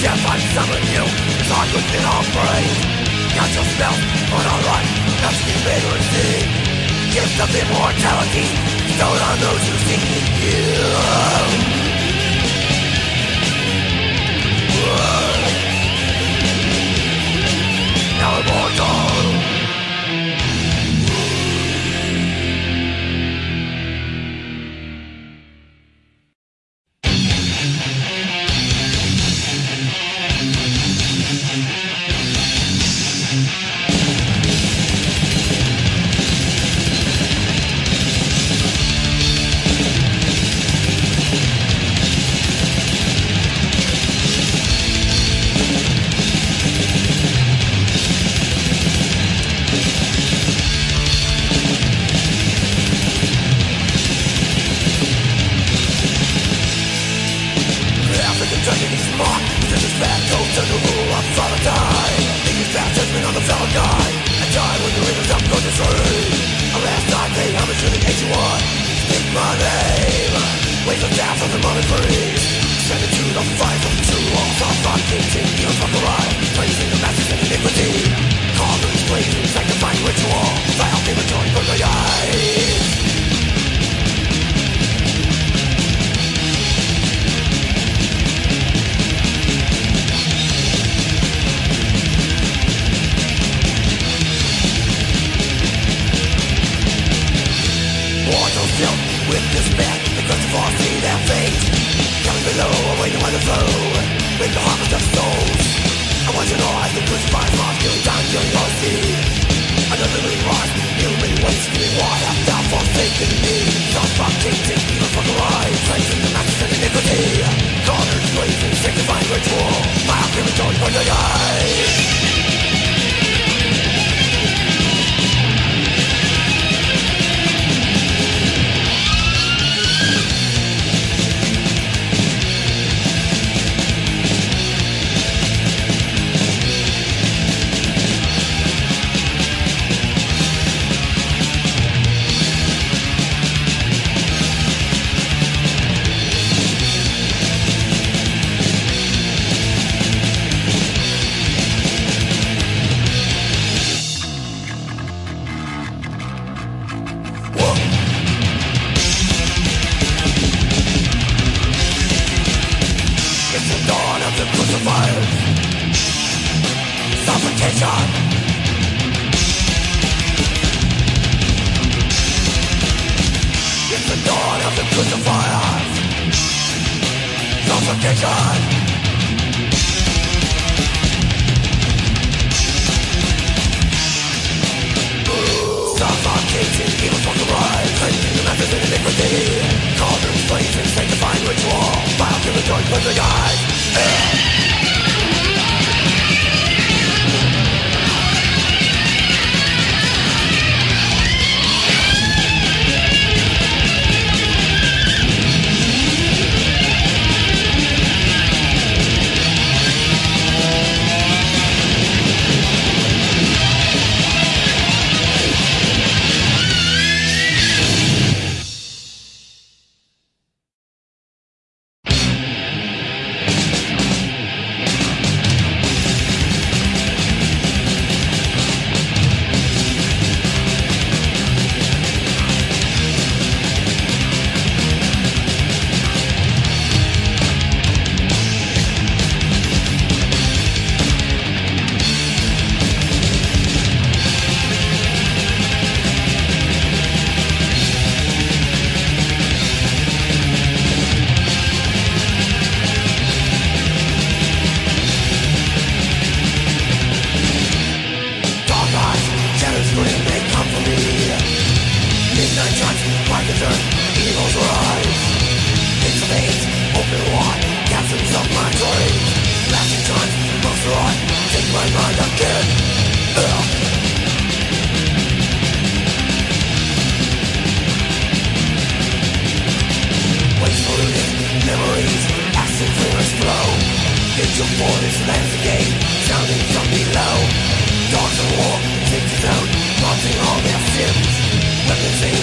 Death I'm summoning you Is hard within our brains. Not your spell on our life That's illiteracy Gift of immortality Stolen on those who seek you Now immortal weapons, weapons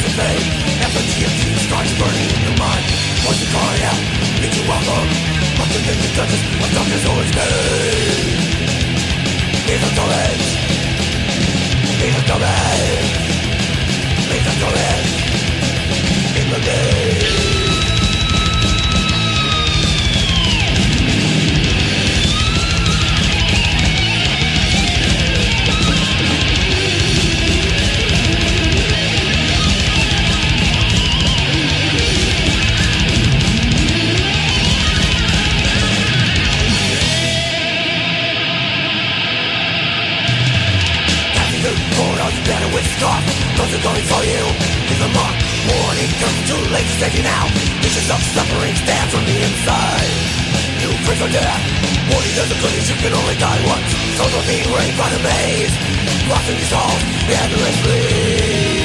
it may As the TNT starts burning in your mind Once you cry out, it's your welcome But the thing that doesn't darkness always better. those who calling for you. In the warning. Come too late to save you now. Visions of suffering stand from the inside. You pray for death. Warning there's the goodies you can only die once. Souls are being raped by the maze. Rotting dissolved endlessly